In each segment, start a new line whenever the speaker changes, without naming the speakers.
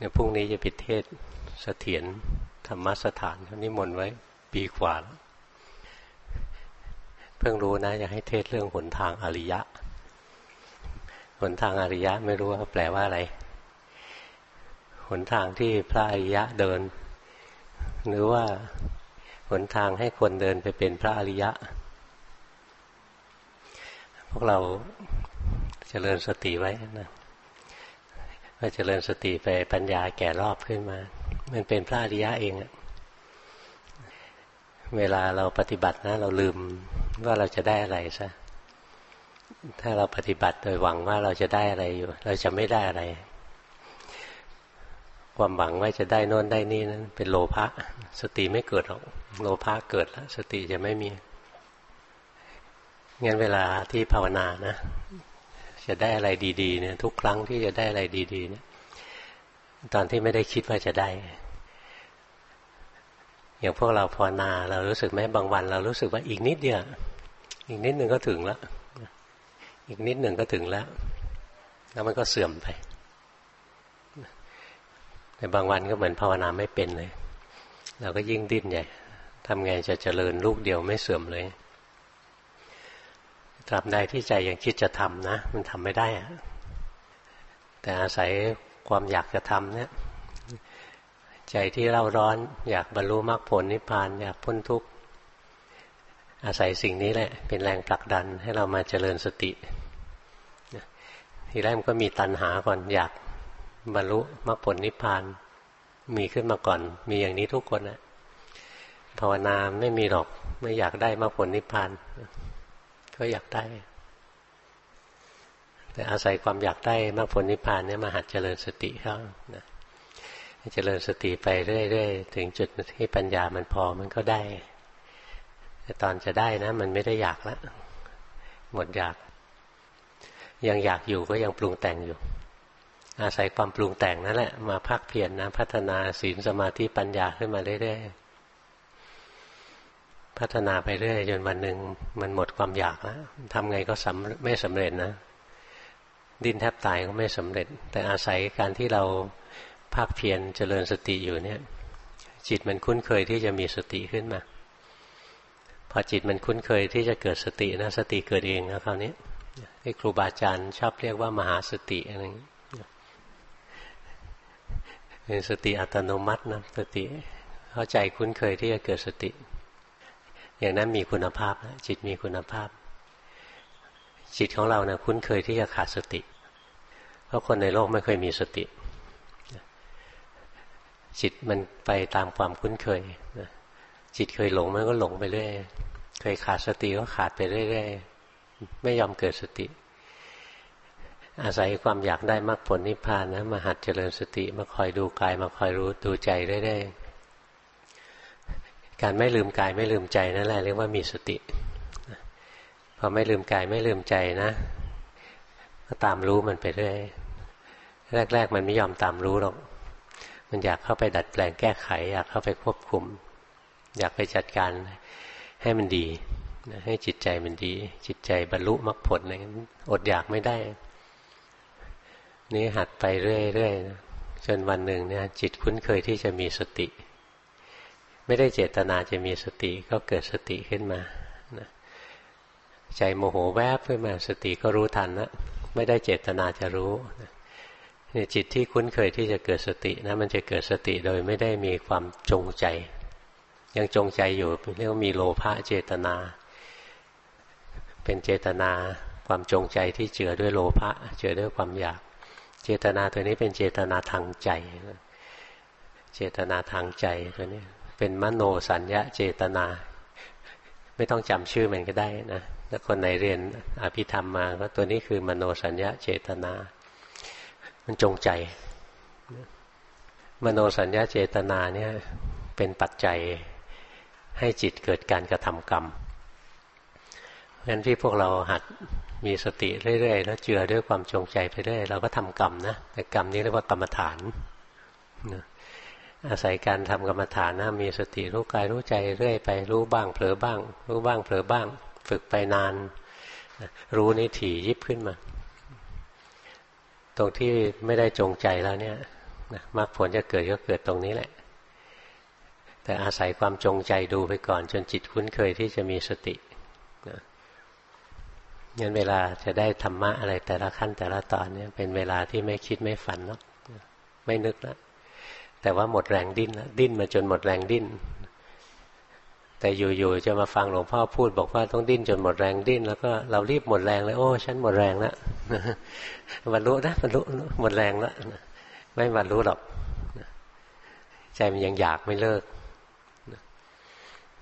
เนี่ยพรุ่งนี้จะปิดเทศเสถียรธรรมสถานเขานิมนต์ไว้ปีกว่าแล้วเพิ่งรู้นะอยากให้เทศเรื่องหนทางอริยะ หนทางอริยะไม่รู้ว่าแปลว่าอะไร หนทางที่พระอริยะเดิน หรือว่าหนทางให้คนเดินไปเป็นพระอริยะ พวกเราจเจริญสติไว้นะ ว่าเจริญสติไปปัญญาแก่รอบขึ้นมา มันเป็นพระอริยะเองอะเวลาเราปฏิบัตินะ เราลืมว่าเราจะได้อะไรซะถ้าเราปฏิบัติโดยหวังว่าเราจะได้อะไรอยู่ เราจะไม่ได้อะไร ความหวังว่าจะได้นอนได้นี่นั้นเป็นโลภะสติไม่เกิดหรอกโลภะเกิดแล้ว สติจะไม่มีงั้นเวลาที่ภาวนานะ จะได้อะไรดีๆเนี่ยทุกครั้งที่จะได้อะไรดีๆเนี่ยตอนที่ไม่ได้คิดว่าจะได้ อย่างพวกเราภาวนา เรารู้สึกไหมบางวัน เรารู้สึกว่าอีกนิดเดียวอีกนิดหนึ่งก็ถึงแล้ว อีกนิดหนึ่งก็ถึงแล้ว แล้วมันก็เสื่อมไป แต่บางวันก็เหมือนภาวนาไม่เป็นเลย เราก็ยิ่งดิ้นใหญ่ทำไงจะเจริญลูกเดียวไม่เสื่อมเลย ตราบใดที่ใจยังคิดจะทำนะ มันทำไม่ได้ แต่อาศัยความอยากจะทำเนี่ย ใจที่เร่าร้อน อยากบรรลุมรรคผลนิพพาน อยากพ้นทุกข์ อาศัยสิ่งนี้แหละ เป็นแรงผลักดันให้เรามาเจริญสติ ทีแรกมันก็มีตัณหาก่อนอยากบรรลุมรรคผลนิพพาน มีขึ้นมาก่อน มีอย่างนี้ทุกคนนะภาวนาไม่มีหรอก ไม่อยากได้มรรคผลนิพพาน ก็อยากได้ แต่อาศัยความอยากได้มรรคผลนิพพานเนี่ยมาหัดเจริญสติเข้านะเจริญสติไปเรื่อยๆ ถึงจุดที่ปัญญามันพอมันก็ได้ แต่ตอนจะได้นะ มันไม่ได้อยากแล้วหมดอยาก ยังอยากอยู่ก็ยังปรุงแต่งอยู่ อาศัยความปรุงแต่งนั่นแหละมาพักเพียรนนะ พัฒนาศีลสมาธิปัญญาขึ้นมาเรื่อยๆ พัฒนาไปเรื่อยจนวันหนึ่งมันหมดความอยากแล้วทำไงก็สำไม่สำเร็จนะ ดิ้นแทบตายก็ไม่สำเร็จ แต่อาศัยการที่เราภาคเพียรเจริญสติอยู่เนี่ย จิตมันคุ้นเคยที่จะมีสติขึ้นมา พอจิตมันคุ้นเคยที่จะเกิดสตินะ สติเกิดเองนะคราวนี้ที่ครูบาอาจารย์ชอบเรียกว่ามหาสติอะไรอย่างนี้เป็นสติอัตโนมัตินะสติเข้าใจคุ้นเคยที่จะเกิดสติ อย่างนั้นมีคุณภาพนะจิตมีคุณภาพ จิตของเรานะคุ้นเคยที่จะขาดสติ เพราะคนในโลกไม่เคยมีสติ จิตมันไปตามความคุ้นเคยจิตเคยหลงมันก็หลงไปเรื่อยเคยขาดสติก็ขาดไปเรื่อยๆไม่ยอมเกิดสติ อาศัยความอยากได้มรรคผลนิพพานนะมาหัดเจริญสติ มาคอยดูกายมาคอยรู้ดูใจเรื่อยๆ การไม่ลืมกายไม่ลืมใจนั่นแหละเรียกว่ามีสติพอไม่ลืมกายไม่ลืมใจนะก็ตามรู้มันไปเรื่อยแรก ๆ มันไม่ยอมตามรู้หรอกมันอยากเข้าไปดัดแปลงแก้ไข อยากเข้าไปควบคุม อยากไปจัดการให้มันดีให้จิตใจมันดี จิตใจบรรลุมรรคผลอะไรอดอยากไม่ได้ นี่หัดไปเรื่อยๆจนวันหนึ่งเนี่ย จิตคุ้นเคยที่จะมีสติ ไม่ได้เจตนาจะมีสติก็เกิดสติขึ้นมาใจโมโหแวบขึ้นมาสติก็รู้ทันนะไม่ได้เจตนาจะรู้เนี่ยจิตที่คุ้นเคยที่จะเกิดสตินะมันจะเกิดสติโดยไม่ได้มีความจงใจ ยังจงใจอยู่เรียกว่ามีโลภะเจตนา เป็นเจตนาความจงใจที่เจือด้วยโลภะเจือด้วยความอยาก เจตนาตัวนี้เป็นเจตนาทางใจ เจตนาทางใจตัวนี้ เป็นมโนสัญญาเจตนา ไม่ต้องจำชื่อมันก็ได้นะถ้าคนไหนเรียนอภิธรรมมาก็ตัวนี้คือมโนสัญญาเจตนา มันจงใจ มโนสัญญาเจตนาเนี่ยเป็นปัจจัยให้จิตเกิดการกระทำกรรมเพราะฉะนั้นที่พวกเราหัดมีสติเรื่อยๆ แล้วเจือด้วยความจงใจไปเรื่อยเราก็ทำกรรมนะแต่กรรมนี้เรียกว่ากรรมฐาน อาศัยการทำกรรมฐานนะมีสติรู้กายรู้ใจเรื่อยไปรู้บ้างเผลอบ้าง รู้บ้างเผลอบ้าง ฝึกไปนาน รู้นี่ถี่ยิบขึ้นมา ตรงที่ไม่ได้จงใจแล้วเนี่ยมรรคผลจะเกิดก็เกิดตรงนี้แหละ แต่อาศัยความจงใจดูไปก่อน จนจิตคุ้นเคยที่จะมีสติงั้นเวลาจะได้ธรรมะอะไรแต่ละขั้นแต่ละตอนเนี่ยเป็นเวลาที่ไม่คิดไม่ฝันเนาะไม่นึกแล้ว แต่ว่าหมดแรงดิ้นแล้วดิ้นมาจนหมดแรงดิ้น แต่อยู่ๆจะมาฟังหลวงพ่อพูด บอกว่าต้องดิ้นจนหมดแรงดิ้น แล้วก็เรารีบหมดแรงเลยโอ้ฉันหมดแรงแล้วบรรลุนะบรรลุหมดแรงแล้วไม่บรรลุหรอกใจมันยังอยากไม่เลิก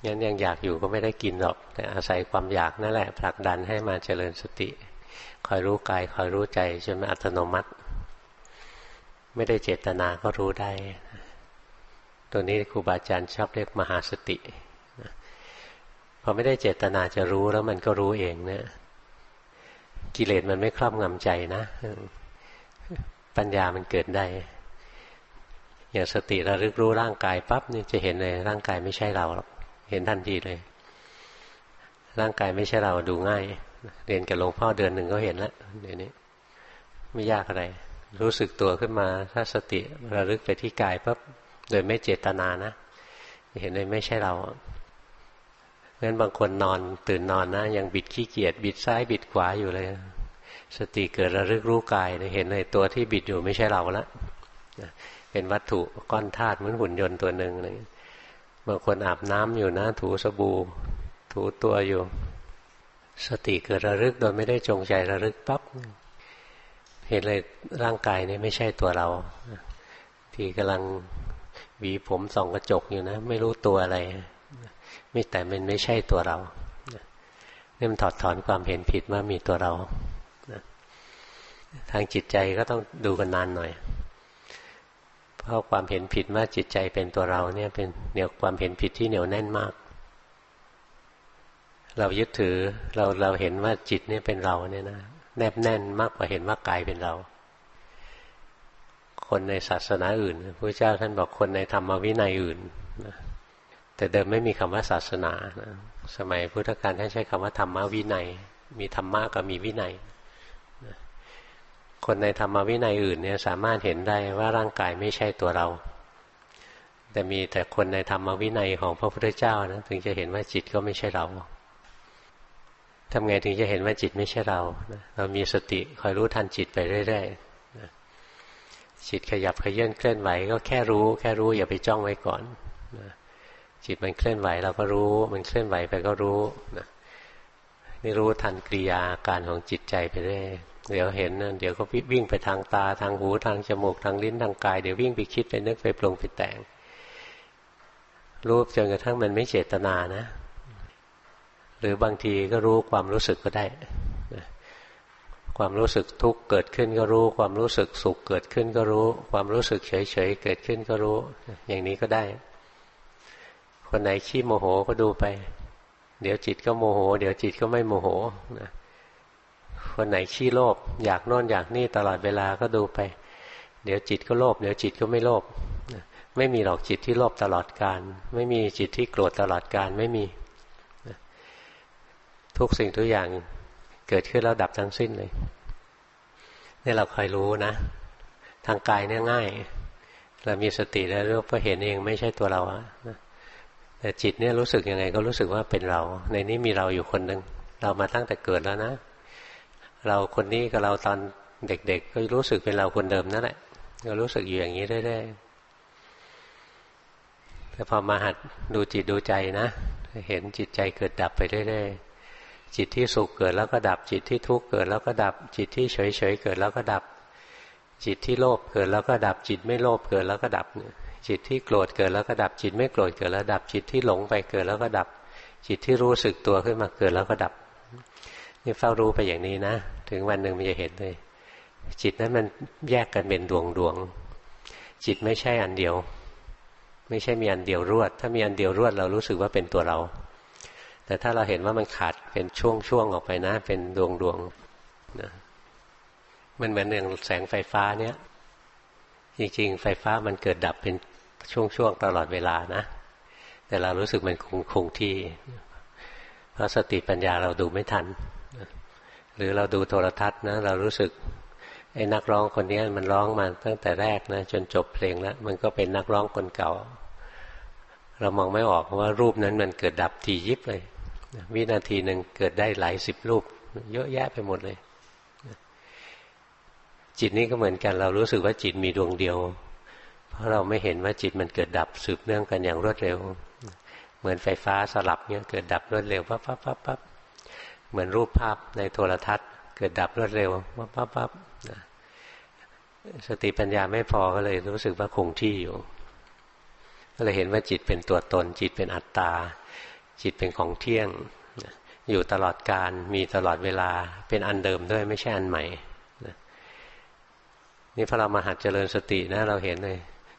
งั้นยังอยากอยู่ก็ไม่ได้กินหรอก แต่อาศัยความอยากนั่นแหละผลักดันให้มาเจริญสติ คอยรู้กายคอยรู้ใจจนมันอัตโนมัติ ไม่ได้เจตนาก็รู้ได้ ตัวนี้ครูบาอาจารย์ชอบเรียกมหาสติพอไม่ได้เจตนาจะรู้แล้วมันก็รู้เองเนะกิเลสมันไม่ครอบงำใจนะ ปัญญามันเกิดได้ อย่างสติระลึกรู้ร่างกายปั๊บเนี่ยจะเห็นเลยร่างกายไม่ใช่เราหรอกเห็นทันทีเลย ร่างกายไม่ใช่เราดูง่าย เรียนกับหลวงพ่อเดือนหนึ่งก็เห็นแล้วเดี๋ยวนี้ ไม่ยากอะไร รู้สึกตัวขึ้นมา ถ้าสติระลึกไปที่กายปั๊บโดยไม่เจตนานะเห็นเลยไม่ใช่เราเพราะฉะนั้นบางคนนอนตื่นนอนนะ ยังบิดขี้เกียจบิดซ้ายบิดขวาอยู่เลย สติเกิดระลึกรู้กายเห็นเลยตัวที่บิดอยู่ไม่ใช่เราละเป็นวัตถุก้อนธาตุเหมือนหุ่นยนต์ตัวหนึ่งอะไรบางคนอาบน้ำอยู่นะ ถูสบู่ถูตัวอยู่ สติเกิดระลึกโดยไม่ได้จงใจระลึกปั๊บ เห็นเลยร่างกายเนี่ยไม่ใช่ตัวเรา ที่กำลังหวีผมส่องกระจกอยู่นะ ไม่รู้ตัวอะไร ไม่แต่มันไม่ใช่ตัวเราเนี่ยมันถอดถอนความเห็นผิดว่ามีตัวเราทางจิตใจก็ต้องดูกันนานหน่อย เพราะความเห็นผิดว่าจิตใจเป็นตัวเราเนี่ยเป็นเหนียวความเห็นผิดที่เหนียวแน่นมาก เรายึดถือเราเราเห็นว่าจิตเนี่ยเป็นเราเนี่ยนะ แนบแน่นมากกว่าเห็นว่ากายเป็นเรา คนในศาสนาอื่นพระเจ้าท่านบอกคนในธรรมวินัยอื่นนะแต่เดิมไม่มีคำว่าศาสนานะสมัยพุทธกาลท่านใช้คำว่าธรรมวินัย มีธรรมะกับมีวินัยคนในธรรมวินัยอื่นเนี่ยสามารถเห็นได้ว่าร่างกายไม่ใช่ตัวเรา แต่มีแต่คนในธรรมวินัยของพระพุทธเจ้านะถึงจะเห็นว่าจิตก็ไม่ใช่เรา ทำไงถึงจะเห็นว่าจิตไม่ใช่เราเรามีสติคอยรู้ทันจิตไปเรื่อยๆจิตขยับขยื่นเคลื่อนไหวก็แค่รู้ แค่รู้อย่าไปจ้องไว้ก่อนจิตมันเคลื่อนไหวเราก็รู้ มันเคลื่อนไหวไปก็รู้นะนี่รู้ทันกิริยาการของจิตใจไปเรื่อยเดี๋ยวเห็นเดี๋ยวก็วิ่งไปทางตาทางหูทางจมูกทางลิ้นทางกายเดี๋ยววิ่งไปคิดไปนึกไปปรุงไปแต่ง รู้จนกระทั่งมันไม่เจตนานะ หรือบางทีก็รู้ความรู้สึกก็ได้ความรู้สึกทุกข์เกิดขึ้นก็รู้ ความรู้สึกสุขเกิดขึ้นก็รู้ ความรู้สึกเฉยๆเกิดขึ้นก็รู้ อย่างนี้ก็ได้ คนไหนขี้โมโหก็ดูไป เดี๋ยวจิตก็โมโห เดี๋ยวจิตก็ไม่โมโหนะคนไหนขี้โลภอยากโน่นอยากนี่ตลอดเวลาก็ดูไป เดี๋ยวจิตก็โลภเดี๋ยวจิตก็ไม่โลภไม่มีหรอกจิตที่โลภตลอดการ ไม่มีจิตที่โกรธตลอดการไม่มี ทุกสิ่งทุกอย่างเกิดขึ้นแล้วดับทั้งสิ้นเลยนี่เราคอยรู้นะ ทางกายเนี่ยง่าย เรามีสติแล้วก็เห็นเองไม่ใช่ตัวเราอะแต่จิตเนี่ยรู้สึกยังไงก็รู้สึกว่าเป็นเรา ในนี้มีเราอยู่คนหนึ่งเรามาตั้งแต่เกิดแล้วนะ เราคนนี้กับเราตอนเด็ก ๆ ก็รู้สึกเป็นเราคนเดิมนั่นแหละก็รู้สึกอยู่อย่างนี้เรื่อยๆแต่พอมาหัดดูจิตดูใจนะเห็นจิตใจเกิดดับไปเรื่อยๆ จิตที่สุขเกิดแล้วก็ดับ จิตที่ทุกข์เกิดแล้วก็ดับ จิตที่เฉยๆเกิดแล้วก็ดับ จิตที่โลภเกิดแล้วก็ดับ จิตไม่โลภเกิดแล้วก็ดับ จิตที่โกรธเกิดแล้วก็ดับ จิตไม่โกรธเกิดแล้วดับ จิตที่หลงไปเกิดแล้วก็ดับ จิตที่รู้สึกตัวขึ้นมาเกิดแล้วก็ดับ นี่เฝ้ารู้ไปอย่างนี้นะ ถึงวันหนึ่งมันจะเห็นเลย จิตนั้นมันแยกกันเป็นดวงดวง จิตไม่ใช่อันเดียว ไม่ใช่มีอันเดียวรวด ถ้ามีอันเดียวรวดเรารู้สึกว่าเป็นตัวเรา แต่ถ้าเราเห็นว่ามันขาดเป็นช่วงๆออกไปนะ เป็นดวงดวงนะมันเหมือนอย่างแสงไฟฟ้าเนี้ยจริง ๆ ไฟฟ้ามันเกิดดับเป็นช่วงๆตลอดเวลานะ แต่เรารู้สึกมันคงคงที่ เพราะสติปัญญาเราดูไม่ทัน หรือเราดูโทรทัศน์นะ เรารู้สึกไอ้นักร้องคนนี้มันร้องมาตั้งแต่แรกนะจนจบเพลงแล้ว มันก็เป็นนักร้องคนเก่า เรามองไม่ออกว่ารูปนั้นมันเกิดดับทียิบเลย วินาทีหนึ่งเกิดได้หลายสิบรูป เยอะแยะไปหมดเลย จิตนี้ก็เหมือนกัน เรารู้สึกว่าจิตมีดวงเดียว เพราะเราไม่เห็นว่าจิตมันเกิดดับสืบเนื่องกันอย่างรวดเร็ว เหมือนไฟฟ้าสลับเนี่ยเกิดดับรวดเร็วปั๊บปั๊บปั๊บปั๊บเหมือนรูปภาพในโทรทัศน์ เกิดดับรวดเร็วปั๊บปั๊บปั๊บสติปัญญาไม่พอก็เลยรู้สึกว่าคงที่อยู่ ก็เลยเห็นว่าจิตเป็นตัวตน จิตเป็นอัตตา จิตเป็นของเที่ยง อยู่ตลอดการมีตลอดเวลาเป็นอันเดิมด้วยไม่ใช่อันใหม่นี่พอเรามาหัดเจริญสตินะ เราเห็นเลย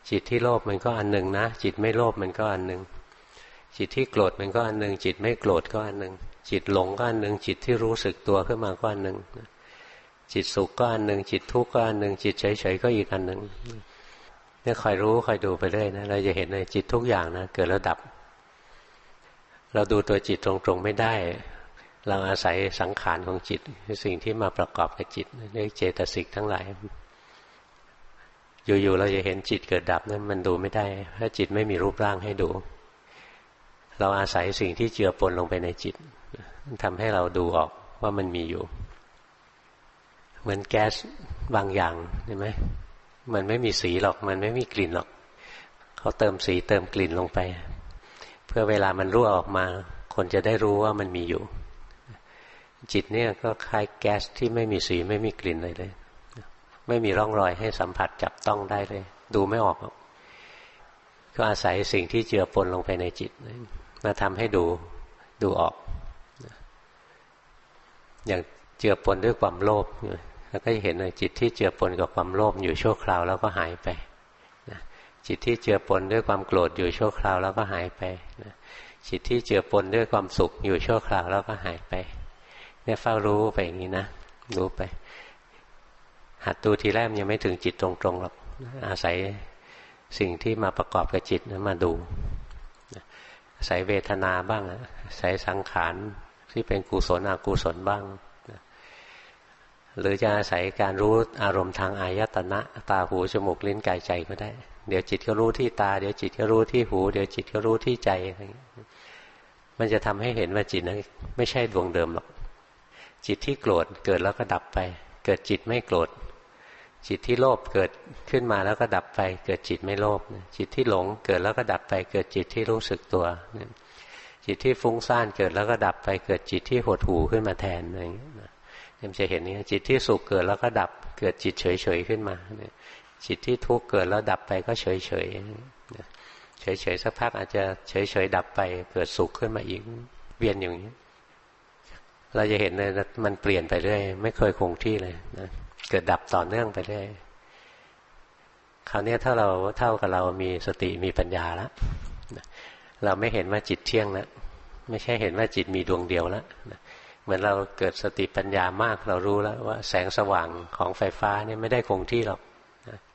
จิตที่โลภมันก็อันหนึ่งนะ จิตไม่โลภมันก็อันหนึ่งจิตที่โกรธมันก็อันหนึ่งจิตไม่โกรธก็อันหนึ่งจิตหลงก็อันหนึ่งจิตที่รู้สึกตัวขึ้นมาก็อันหนึ่งจิตสุขก็อันหนึ่งจิตทุกข์ก็อันหนึ่งจิตเฉยๆก็อีกอันหนึ่งเนี่ยคอยรู้คอยดูไปเรื่อยนะเราจะเห็นเลยจิตทุกอย่างนะเกิดแล้วดับ เราดูตัวจิตตรงๆไม่ได้ เราอาศัยสังขารของจิตสิ่งที่มาประกอบกับจิตเรียกเจตสิกทั้งหลาย อยู่ๆเราจะเห็นจิตเกิดดับนั้นมันดูไม่ได้เพราะจิตไม่มีรูปร่างให้ดู เราอาศัยสิ่งที่เจือปนลงไปในจิตทำให้เราดูออกว่ามันมีอยู่ เหมือนแก๊สบางอย่างเห็นไหมมันไม่มีสีหรอก มันไม่มีกลิ่นหรอก เขาเติมสีเติมกลิ่นลงไป เพื่อเวลามันรั่วออกมา คนจะได้รู้ว่ามันมีอยู่ จิตเนี่ยก็คล้ายแก๊สที่ไม่มีสีไม่มีกลิ่นเลยเลย ไม่มีร่องรอยให้สัมผัสจับต้องได้เลย ดูไม่ออก ก็อาศัยสิ่งที่เจือปนลงไปในจิตมาทำให้ดูดูออก อย่างเจือปนด้วยความโลภแล้วก็จะเห็นเลยจิตที่เจือปนกับความโลภอยู่ชั่วคราวแล้วก็หายไป จิตที่เจือปนด้วยความโกรธอยู่ชั่วคราวแล้วก็หายไปนะจิตที่เจือปนด้วยความสุขอยู่ชั่วคราวแล้วก็หายไป เนี่ยเฝ้ารู้ไปอย่างนี้นะรู้ไป หัดดูทีแรกยังไม่ถึงจิตตรงๆหรอกอาศัยสิ่งที่มาประกอบกับจิตนะมาดูอาศัยเวทนาบ้างอาศัยสังขารที่เป็นกุศลอกุศลบ้างหรือจะอาศัยการรู้อารมณ์ทางอายตนะ ตาหูจมูกลิ้นกายใจก็ได้ เดี๋ยวจิตก็รู้ที่ตา เดี๋ยวจิตก็รู้ที่หู เดี๋ยวจิตก็รู้ที่ใจ มันจะทำให้เห็นว่าจิตนั้นไม่ใช่ดวงเดิมหรอก จิตที่โกรธเกิดแล้วก็ดับไป เกิดจิตไม่โกรธ จิตที่โลภเกิดขึ้นมาแล้วก็ดับไป เกิดจิตไม่โลภ จิตที่หลงเกิดแล้วก็ดับไป เกิดจิตที่รู้สึกตัว จิตที่ฟุ้งซ่านเกิดแล้วก็ดับไป เกิดจิตที่หดหูขึ้นมาแทนอะไรอย่างเงี้ยมันจะเห็นนี่จิตที่สุขเกิดแล้วก็ดับ เกิดจิตเฉยเฉยขึ้นมา จิตที่ทุกข์เกิดแล้วดับไปก็เฉยเฉยเฉยเฉยสักพักอาจจะเฉยเฉยดับไปเกิดสุขขึ้นมาอีกเวียนอย่างนี้เราจะเห็นเลยมันเปลี่ยนไปเรื่อยไม่เคยคงที่เลยนะเกิดดับต่อเนื่องไปเรื่อยคราวนี้ถ้าเราเท่ากับเรามีสติมีปัญญาแล้วเราไม่เห็นว่าจิตเที่ยงแล้วไม่ใช่เห็นว่าจิตมีดวงเดียวแล้วเหมือนเราเกิดสติปัญญามากเรารู้แล้วว่าแสงสว่างของไฟฟ้านี่ไม่ได้คงที่หรอก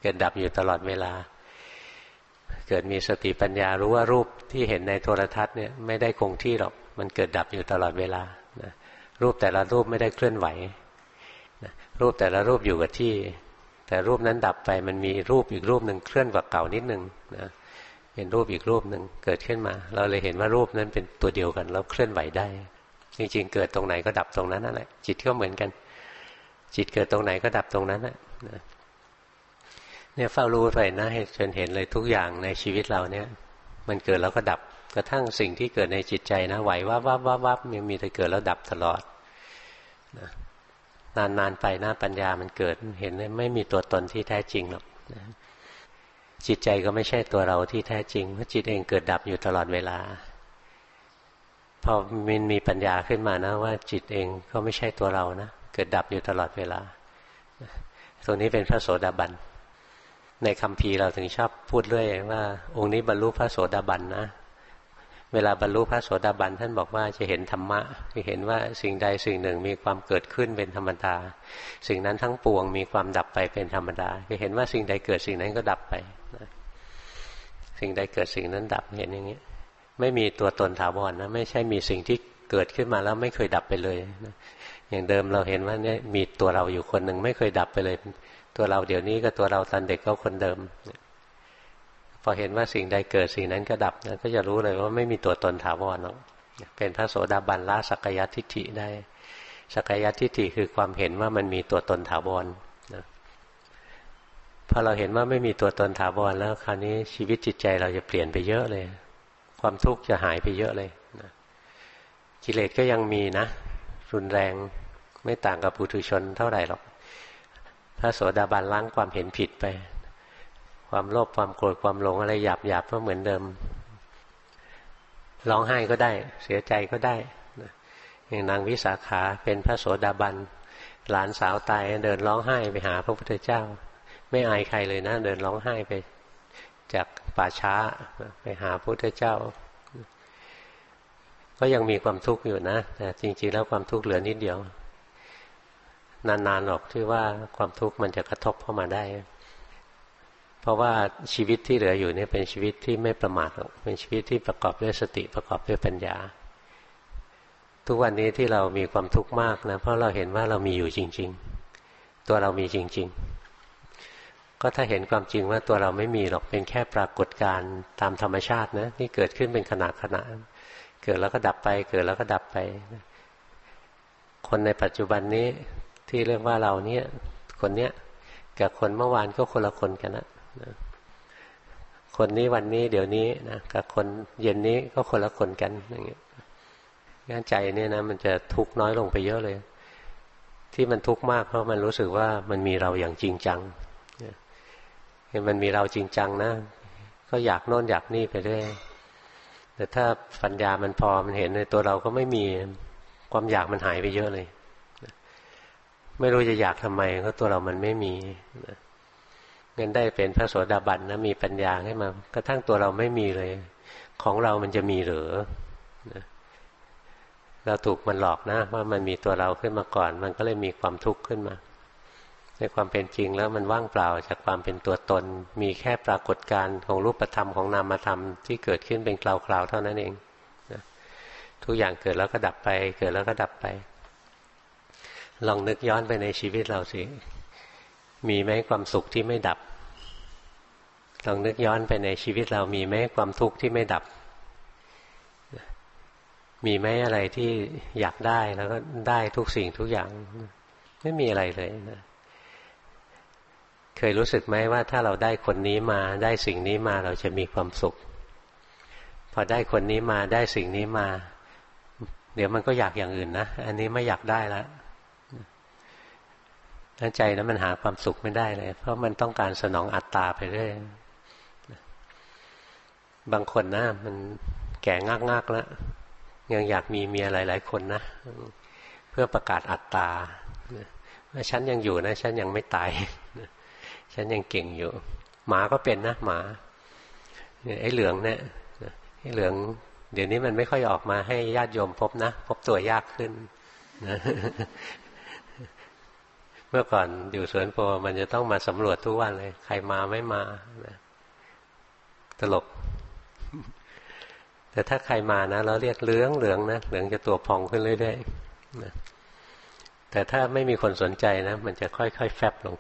เกิดดับอยู่ตลอดเวลา เกิดมีสติปัญญารู้ว่ารูปที่เห็นในโทรทัศน์เนี่ยไม่ได้คงที่หรอก มันเกิดดับอยู่ตลอดเวลารูปแต่ละรูปไม่ได้เคลื่อนไหวรูปแต่ละรูปอยู่กับที่ แต่รูปนั้นดับไปมันมีรูปอีกรูปหนึ่งเคลื่อนกว่าเก่านิดนึงนะเป็นรูปอีกรูปหนึ่งเกิดขึ้นมา เราเลยเห็นว่ารูปนั้นเป็นตัวเดียวกันแล้วเคลื่อนไหวได้ จริงๆ เกิดตรงไหนก็ดับตรงนั้นนั่นแหละจิตก็เหมือนกัน จิตเกิดตรงไหนก็ดับตรงนั้นนะ เนี่ยเฝ้ารู้ไปนะจนเห็นเลยทุกอย่างในชีวิตเราเนี่ย มันเกิดแล้วก็ดับกระทั่งสิ่งที่เกิดในจิตใจนะไหวว่าวับวับวับยังมีแต่เกิดแล้วดับตลอดนะนานๆไปน้าปัญญามันเกิดเห็นไม่มีตัวตนที่แท้จริงหรอกจิตใจก็ไม่ใช่ตัวเราที่แท้จริงเพราะจิตเองเกิดดับอยู่ตลอดเวลา พอมันมีปัญญาขึ้นมานะ ว่าจิตเองก็ไม่ใช่ตัวเรานะเกิดดับอยู่ตลอดเวลา ตรงนี้เป็นพระโสดาบัน ในคำพีเราถึงชอบพูดเรื่อยว่า องค์นี้บรรลุพระโสดาบันนะ เวลาบรรลุพระโสดาบันท่านบอกว่าจะเห็นธรรมะจะเห็นว่าสิ่งใดสิ่งหนึ่งมีความเกิดขึ้นเป็นธรรมดา สิ่งนั้นทั้งปวงมีความดับไปเป็นธรรมดาจะเห็นว่าสิ่งใดเกิดสิ่งนั้นก็ดับไปสิ่งใดเกิดสิ่งนั้นดับเห็นอย่างนี้ไม่มีตัวตนถาวรนะไม่ใช่มีสิ่งที่เกิดขึ้นมาแล้วไม่เคยดับไปเลยนะ อย่างเดิมเราเห็นว่าเนี่ยมีตัวเราอยู่คนหนึ่งไม่เคยดับไปเลย ตัวเราเดี๋ยวนี้กับตัวเราตอนเด็กก็คนเดิม พอเห็นว่าสิ่งใดเกิดสิ่งนั้นก็ดับนะก็จะรู้เลยว่าไม่มีตัวตนถาวรหรอกเป็นพระโสดาบันละสักยทิฏฐิได้สักยทิฏฐิคือความเห็นว่ามันมีตัวตนถาวรนะพอเราเห็นว่าไม่มีตัวตนถาวรแล้วคราวนี้ชีวิตจิตใจเราจะเปลี่ยนไปเยอะเลย ความทุกข์จะหายไปเยอะเลยนะกิเลสก็ยังมีนะ รุนแรงไม่ต่างกับปุถุชนเท่าไหร่หรอกพระโสดาบันล้างความเห็นผิดไป ความโลภความโกรธความหลงอะไรหยาบหยาบก็เหมือนเดิม ร้องไห้ก็ได้ เสียใจก็ได้อย่างนางวิสาขาเป็นพระโสดาบันหลานสาวตายเดินร้องไห้ไปหาพระพุทธเจ้า ไม่อายใครเลยนะ เดินร้องไห้ไป จากป่าช้าไปหาพระพุทธเจ้า ก็ยังมีความทุกข์อยู่นะ แต่จริง ๆ แล้วความทุกข์เหลือนิดเดียว นานๆหรอกที่ว่าความทุกข์มันจะกระทบเข้ามาได้ เพราะว่าชีวิตที่เหลืออยู่เนี่ยเป็นชีวิตที่ไม่ประมาทหรอกเป็นชีวิตที่ประกอบด้วยสติประกอบด้วยปัญญา ทุกวันนี้ที่เรามีความทุกข์มากนะเพราะเราเห็นว่าเรามีอยู่จริง ๆ ตัวเรามีจริง ๆ ก็ถ้าเห็นความจริงว่าตัวเราไม่มีหรอกเป็นแค่ปรากฏการณ์ตามธรรมชาตินะที่เกิดขึ้นเป็นขณะขณะ เกิดแล้วก็ดับไป เกิดแล้วก็ดับไป คนในปัจจุบันนี้ที่เรียกว่าเราเนี่ย คนเนี้ยกับคนเมื่อวานก็คนละคนกันนะคนนี้วันนี้เดี๋ยวนี้นะกับคนเย็นนี้ก็คนละคนกันอย่างเงี้ยงานใจเนี่ยนะมันจะทุกข์น้อยลงไปเยอะเลย ที่มันทุกข์มากเพราะมันรู้สึกว่ามันมีเราอย่างจริงจังเห็นมันมีเราจริงจังนะก็อยากโน่นอยากนี่ไปเรื่อย แต่ถ้าปัญญามันพอมันเห็นในตัวเราก็ไม่มีความอยากมันหายไปเยอะเลย ไม่รู้จะอยากทำไมก็ตัวเรามันไม่มีเงินได้เป็นพระโสดาบันนะมีปัญญาให้มากระทั่งตัวเราไม่มีเลย ของเรามันจะมีหรือเราถูกมันหลอกนะ ว่ามันมีตัวเราขึ้นมาก่อน มันก็เลยมีความทุกข์ขึ้นมา ในความเป็นจริงแล้วมันว่างเปล่าจากความเป็นตัวตน มีแค่ปรากฏการณ์ของรูปธรรมของนามธรรมที่เกิดขึ้นเป็นคราวๆเท่านั้นเองทุกอย่างเกิดแล้วก็ดับไป เกิดแล้วก็ดับไป ลองนึกย้อนไปในชีวิตเราสิ มีไหมความสุขที่ไม่ดับ ลองนึกย้อนไปในชีวิตเรามีไหมความทุกข์ที่ไม่ดับ มีไหมอะไรที่อยากได้แล้วก็ได้ทุกสิ่งทุกอย่าง ไม่มีอะไรเลยนะ เคยรู้สึกไหมว่าถ้าเราได้คนนี้มาได้สิ่งนี้มาเราจะมีความสุข พอได้คนนี้มาได้สิ่งนี้มา เดี๋ยวมันก็อยากอย่างอื่นนะอันนี้ไม่อยากได้แล้วถ้าใจนั้นมันหาความสุขไม่ได้เลย เพราะมันต้องการสนองอัตตาไปเรื่อยบางคนนะมันแก่งากๆแล้วยังอยากมีเมียหลาย ๆ คนนะเพื่อประกาศอัตตาว่าฉันยังอยู่นะ ฉันยังไม่ตาย ฉันยังเก่งอยู่ หมาก็เป็นนะหมาไอ้เหลืองเนี่ยไอ้เหลือง เดี๋ยวนี้มันไม่ค่อยออกมาให้ญาติโยมพบนะ พบตัวยากขึ้นเมื่อก่อนอยู่สวนโพมันจะต้องมาสำรวจทุกวันเลย ใครมาไม่มาตลก แต่ถ้าใครมานะเราเรียกเหลืองเหลืองนะเหลืองจะตัวพองขึ้นเรื่อยๆแต่ถ้าไม่มีคนสนใจนะ มันจะค่อยๆแฟบลง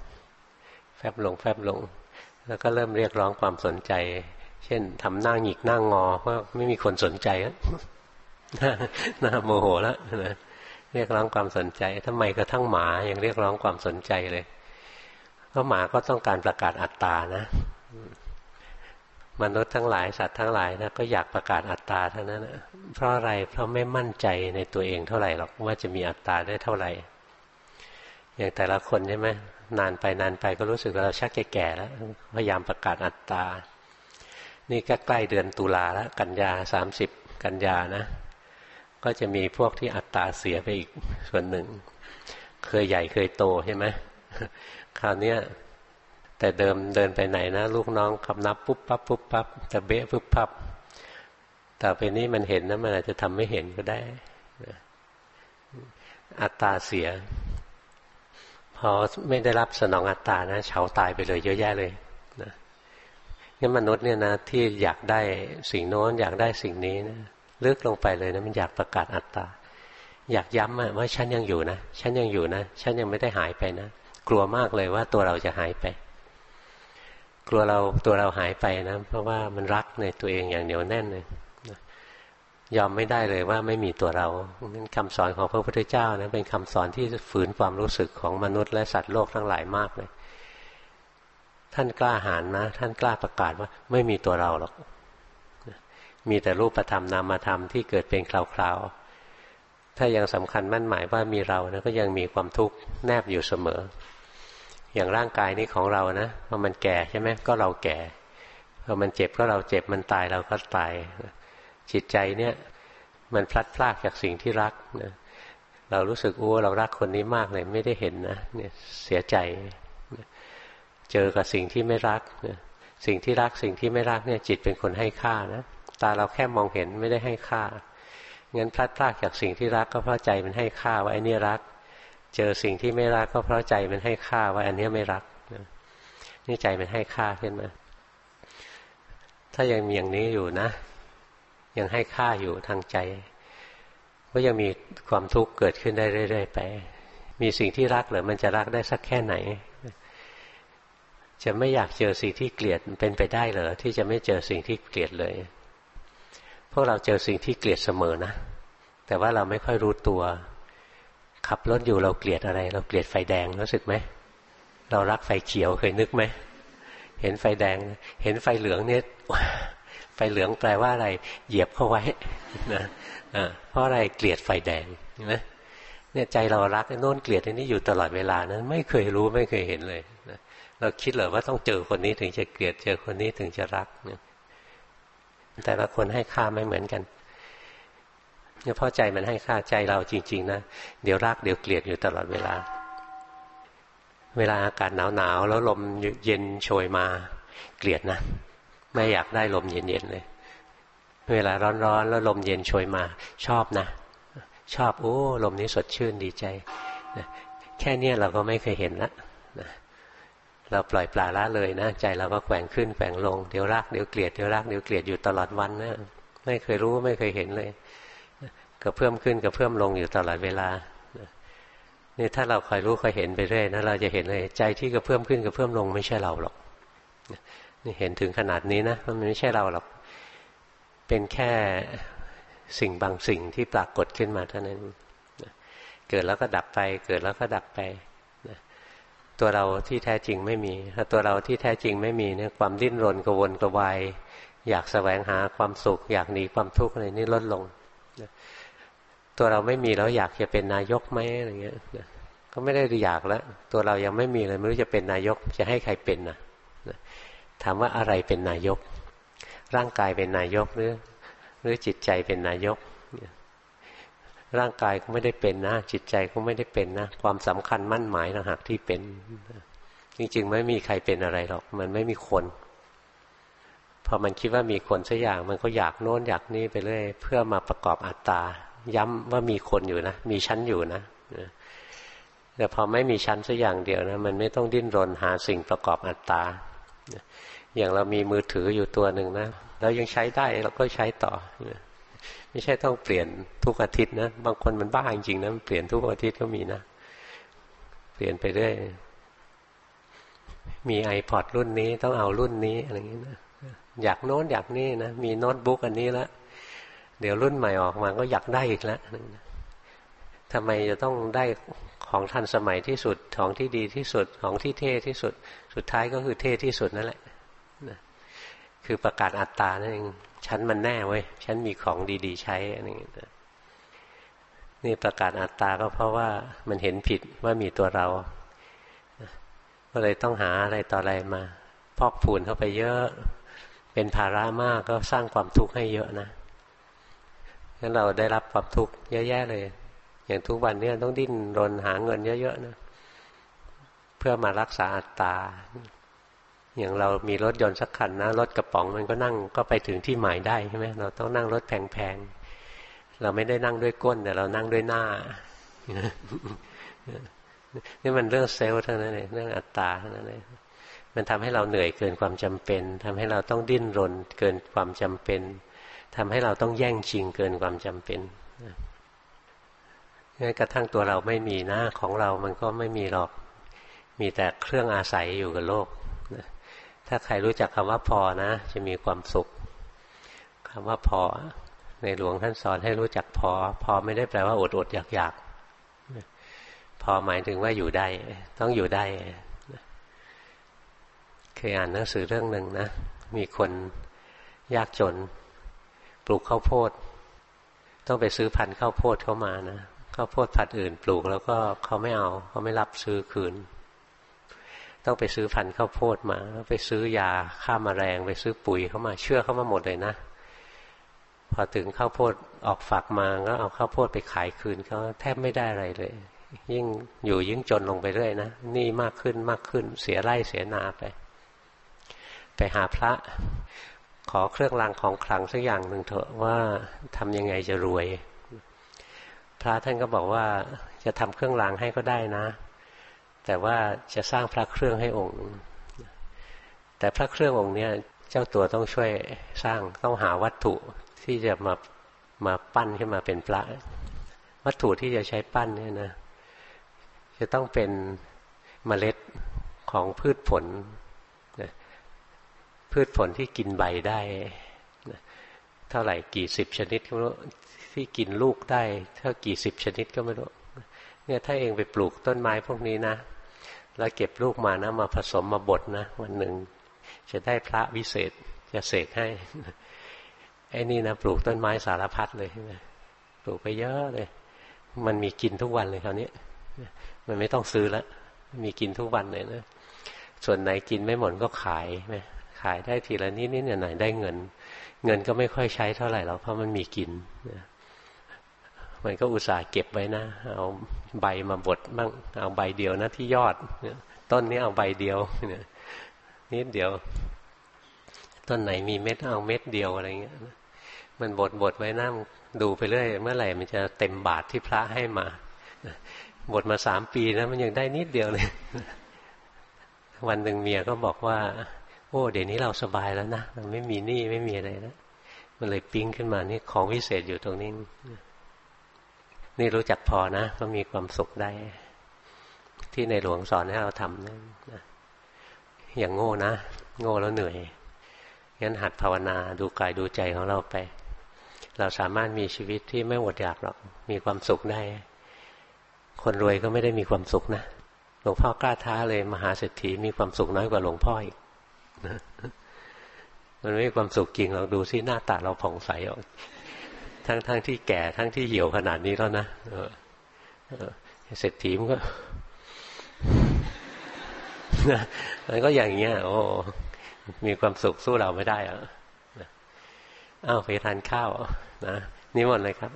ฟบลงแฟบลง แล้วก็เริ่มเรียกร้องความสนใจ เช่นทำหน้าหงิกหน้างงอเพราะไม่มีคนสนใจน่าโมโหแล้วนะเรียกร้องความสนใจทำไมกระทั่งหมายังเรียกร้องความสนใจเลยเพราะหมาก็ต้องการประกาศอัตตานะ มนุษย์ทั้งหลายสัตว์ทั้งหลายนะก็อยากประกาศอัตตาทั้งนั้นนะเพราะอะไรเพราะไม่มั่นใจในตัวเองเท่าไหร่หรอกว่าจะมีอัตตาได้เท่าไหร่ อย่างแต่ละคนใช่ไหม นานไปนานไปก็รู้สึกว่าเราชักแก่แล้ว พยายามประกาศอัตตา นี่ก็ใกล้เดือนตุลาแล้ว กันยาสามสิบกันยานะ ก็จะมีพวกที่อัตตาเสียไปอีกส่วนหนึ่ง เคยใหญ่เคยโตใช่ไหมคราวนี้แต่เดิมเดินไปไหนนะ ลูกน้องคำนับปุ๊บปั๊บปุ๊บปั๊บแต่เบะปุ๊บปั๊บแต่ไปนี้มันเห็นนะมันอาจจะทำไม่เห็นก็ได้อัตตาเสีย อไม่ได้รับสนองอัตตานะเฉาตายไปเลยเยอะแยะเลยนะงั้นมนุษย์เนี่ยนะที่อยากได้สิ่งโน้นอยากได้สิ่งนี้นะลึกลงไปเลยนะมันอยากประกาศอัตตา อยากย้ำว่าฉันยังอยู่นะฉันยังอยู่นะฉันยังไม่ได้หายไปนะกลัวมากเลยว่าตัวเราจะหายไป กลัวเราตัวเราหายไปนะ เพราะว่ามันรักในตัวเองอย่างเหนียวแน่นเลย ยอมไม่ได้เลยว่าไม่มีตัวเรานั้นคำสอนของพระพุทธเจ้านะเป็นคำสอนที่ฝืนความรู้สึกของมนุษย์และสัตว์โลกทั้งหลายมากเลย ท่านกล้าหาญนะ ท่านกล้าประกาศว่าไม่มีตัวเราหรอก มีแต่รูปธรรมนามธรรมที่เกิดเป็นคราวๆ ถ้ายังสำคัญมั่นหมายว่ามีเรานะก็ยังมีความทุกข์แนบอยู่เสมอ อย่างร่างกายนี้ของเรานะพอมันแก่ใช่ไหมก็เราแก่พอมันเจ็บก็เราเจ็บมันตายเราก็ตาย จิตใจเนี่ยมันพลัดพรากจากสิ่งที่รักนะเรารู้สึกโอ้เรารักคนนี้มากเลยไม่ได้เห็นนะเนี่ยเสียใจเจอกับสิ่งที่ไม่รักนะสิ่งที่รักสิ่งที่ไม่รักเนี่ยจิตเป็นคนให้ค่านะตาเราแค่มองเห็นไม่ได้ให้ค่างั้นพลัดพรากจากสิ่งที่รักก็เพราะใจมันให้ค่าว่าไอ้นี่รัก เจอสิ่งที่ไม่รักก็เพราะใจมันให้ค่าว่าอันนี้ไม่รักนี่ใจมันให้ค่าขึ้นมาถ้ายังมีอย่างนี้อยู่นะ ยังให้ค่าอยู่ทางใจ ก็ยังมีความทุกข์เกิดขึ้นได้เรื่อยๆไป มีสิ่งที่รักหรือมันจะรักได้สักแค่ไหน จะไม่อยากเจอสิ่งที่เกลียดเป็นไปได้เหรอที่จะไม่เจอสิ่งที่เกลียดเลยพวกเราเจอสิ่งที่เกลียดเสมอนะ แต่ว่าเราไม่ค่อยรู้ตัว ขับรถอยู่เราเกลียดอะไร เราเกลียดไฟแดงรู้สึกไหมเรารักไฟเขียวเคยนึกไหมเห็นไฟแดง เห็นไฟเหลืองเนี่ย ไฟเหลืองแปลว่าอะไร เหยียบเข้าไว้นะเพราะอะไรเกลียดไฟแดงเนไหมเนี่ยใจเรารักโน่นเกลียดอันนี้อยู่ตลอดเวลานั้น ไม่เคยรู้ไม่เคยเห็นเลยนะเราคิดเหรอว่าต้องเจอคนนี้ถึงจะเกลียดเจอคนนี้ถึงจะรักนี่ยแต่ละคนให้ค่าไม่เหมือนกันเนี่ยเพราะใจมันให้ค่าใจเราจริง ๆนะเดี๋ยวรักเดี๋ยวเกลียดอยู่ตลอดเวลา เวลาอากาศหนาวๆแล้วลมเย็นโชยมาเกลียดนะ ไม่อยากได้ลมเย็นๆเลย เวลาร้อนๆแล้วลมเย็นโชยมา ชอบนะ ชอบโอ้ลมนี้สดชื่นดีใจนะแค่เนี้ยเราก็ไม่เคยเห็นละนะเราปล่อยปลาละเลยนะใจเราก็แกว่งขึ้นแกว่งลงเดี๋ยวรักเดี๋ยวเกลียดเดี๋ยวรักเดี๋ยวเกลียดอยู่ตลอดวันนะไม่เคยรู้ไม่เคยเห็นเลยก็เพิ่มขึ้นก็เพิ่มลงอยู่ตลอดเวลานี่ถ้าเราคอยรู้คอยเห็นไปเรื่อยนะเราจะเห็นเลยใจที่ก็เพิ่มขึ้นก็เพิ่มลงไม่ใช่เราหรอก เห็นถึงขนาดนี้นะมันไม่ใช่เราหรอกเป็นแค่สิ่งบางสิ่งที่ปรากฏขึ้นมาเท่านั้นเกิดแล้วก็ดับไป เกิดแล้วก็ดับไปตัวเราที่แท้จริงไม่มี ถ้าตัวเราที่แท้จริงไม่มีเนี่ยความดิ้นรนกระวนกระวายอยากแสวงหาความสุข อยากหนีความทุกข์อะไรนี่ลดลง ตัวเราไม่มีแล้วอยากจะเป็นนายกไหมอะไรเงี้ยก็ไม่ได้อยากแล้ว ตัวเรายังไม่มีเลยไม่รู้จะเป็นนายกจะให้ใครเป็นนะ ถามว่าอะไรเป็นนายก ร่างกายเป็นนายกหรือหรือจิตใจเป็นนายก ร่างกายก็ไม่ได้เป็นนะ จิตใจก็ไม่ได้เป็นนะ ความสำคัญมั่นหมายนะหากที่เป็น จริงๆ ไม่มีใครเป็นอะไรหรอก มันไม่มีคน พอมันคิดว่ามีคนสักอย่าง มันก็อยากโน้นอยากนี่ไปเรื่อยเพื่อมาประกอบอัตตา ย้ำว่ามีคนอยู่นะ มีชั้นอยู่นะแต่พอไม่มีชั้นสักอย่างเดียวนะ มันไม่ต้องดิ้นรนหาสิ่งประกอบอัตตา อย่างเรามีมือถืออยู่ตัวหนึ่งนะเรายังใช้ได้เราก็ใช้ต่อ ไม่ใช่ต้องเปลี่ยนทุกอาทิตย์นะบางคนมันบ้าจริงๆนะเปลี่ยนทุกอาทิตย์ก็มีนะ เปลี่ยนไปเรื่อยมีไอพอดรุ่นนี้ต้องเอารุ่นนี้อะไรอย่างนี้นะอยากโน้นอยากนี่นะมีโน้ตบุ๊กอันนี้แล้วเดี๋ยวรุ่นใหม่ออกมาก็อยากได้อีกแล้วทำไมจะต้องได้ ของทันสมัยที่สุดของที่ดีที่สุดของที่เท่ที่สุด สุดท้ายก็คือเท่ที่สุดนั่นแหละคือประกาศอัตตานั่นเองฉันมันแน่เว้ยฉันมีของดี ๆ ใช้อะไรอย่างเงี้ยนี่ประกาศอัตตาก็เพราะว่ามันเห็นผิดว่ามีตัวเราก็เลยต้องหาอะไรต่ออะไรมา พอกพูนเข้าไปเยอะ เป็นภาระมากก็สร้างความทุกข์ให้เยอะนะงั้นเราได้รับความทุกข์เยอะแยะเลย อย่างทุกวันนี้ต้องดิ้นรนหาเงินเยอะๆนะเพื่อมารักษาอัตตา อย่างเรามีรถยนต์สักคันนะรถกระป๋องมันก็นั่งก็ไปถึงที่หมายได้ใช่ไหมเราต้องนั่งรถแพงๆเราไม่ได้นั่งด้วยก้น แต่เรานั่งด้วยหน้านี่มันเรื่องเซลล์เท่านั้นเองเรื่องอัตตาเท่านั้นเองมันทำให้เราเหนื่อยเกินความจำเป็นทำให้เราต้องดิ้นรนเกินความจำเป็นทำให้เราต้องแย่งชิงเกินความจำเป็น งั้นกระทั่งตัวเราไม่มีนะของเรามันก็ไม่มีหรอก มีแต่เครื่องอาศัยอยู่กับโลก ถ้าใครรู้จักคำว่าพอนะ จะมีความสุขคำว่าพอ ในหลวงท่านสอนให้รู้จักพอ พอไม่ได้แปลว่าอดอดอยากอยากพอหมายถึงว่าอยู่ได้ ต้องอยู่ได้เคยอ่านหนังสือเรื่องหนึ่งนะ มีคนยากจน ปลูกข้าวโพด ต้องไปซื้อพันธุ์ข้าวโพดเข้ามานะ ข้าวโพดพันธุ์อื่นปลูกแล้วก็เขาไม่เอาเขาไม่รับซื้อคืน ต้องไปซื้อพันธุ์ข้าวโพดมา ไปซื้อยาฆ่ามาแมลงไปซื้อปุ๋ยเข้ามาเชื่อเข้ามาหมดเลยนะ พอถึงข้าวโพดออกฝักมาก็เอาข้าวโพดไปขายคืนเขาแทบไม่ได้อะไรเลย ยิ่งอยู่ยิ่งจนลงไปเรื่อยนะนี่มากขึ้นมากขึ้นเสียไร่เสียนาไป ไปหาพระขอเครื่องรางของขลังสักอย่างหนึ่งเถอะว่าทำยังไงจะรวย พระท่านก็บอกว่าจะทำเครื่องรางให้ก็ได้นะ แต่ว่าจะสร้างพระเครื่องให้องค์ แต่พระเครื่ององค์เนี้ยเจ้าตัวต้องช่วยสร้างต้องหาวัตถุที่จะมามาปั้นขึ้นมาเป็นพระ วัตถุที่จะใช้ปั้นเนี่ยนะ จะต้องเป็นเมล็ดของพืชผลพืชผลที่กินใบได้เท่าไหร่กี่สิบชนิดก็รู้ ที่กินลูกได้เท่ากี่สิบชนิดก็ไม่รู้เนี่ยถ้าเองไปปลูกต้นไม้พวกนี้นะ แล้วเก็บลูกมานะมาผสมมาบดนะ วันหนึ่งจะได้พระวิเศษจะเสกให้ไอ้นี่นะปลูกต้นไม้สารพัดเลยปลูกไปเยอะเลย มันมีกินทุกวันเลยคราวนี้มันไม่ต้องซื้อแล้วมีกินทุกวันเลยนะส่วนไหนกินไม่หมดก็ขายไหมขายได้ทีละนิดนิดหน่อยได้เงิน เงินก็ไม่ค่อยใช้เท่าไหร่หรอกเพราะมันมีกิน มันก็อุตส่าห์เก็บไว้นะ เอาใบมาบดบ้างเอาใบเดียวนะที่ยอดต้นนี้เอาใบเดียวนิดเดียว ต้นไหนมีเม็ดเอาเม็ดเดียวอะไรเงี้ยมันบดบดไว้นะดูไปเรื่อยเมื่อไหร่มันจะเต็มบาทที่พระให้มาบดมาสามปีนะมันยังได้นิดเดียวเลย วันหนึ่งเมียก็บอกว่า โอ้ เดี๋ยวนี้เราสบายแล้วนะเราไม่มีหนี้ไม่มีอะไรแล้วมันเลยปิ้งขึ้นมานี่ของวิเศษอยู่ตรงนี้ นี่รู้จักพอนะ ก็มีความสุขได้ ที่ในหลวงสอนให้เราทำนะอย่างโง่นะ โง่แล้วเหนื่อยงั้นหัดภาวนาดูกายดูใจของเราไป เราสามารถมีชีวิตที่ไม่อดอยากหรอก มีความสุขได้ คนรวยก็ไม่ได้มีความสุขนะ หลวงพ่อกล้าท้าเลย มหาเศรษฐีมีความสุขน้อยกว่าหลวงพ่ออีกมันไม่มีความสุขจริงเราดูซิหน้าตาเราผ่องใสออก ทั้งทั้งที่แก่ทั้งที่เหี่ยวขนาดนี้แล้วนะเศรษฐีมันก็มันก็อย่างเงี้ย โอ้มีความสุขสู้เราไม่ได้อะอ้าวไปทานข้าวนะนี่หมดเลยครับ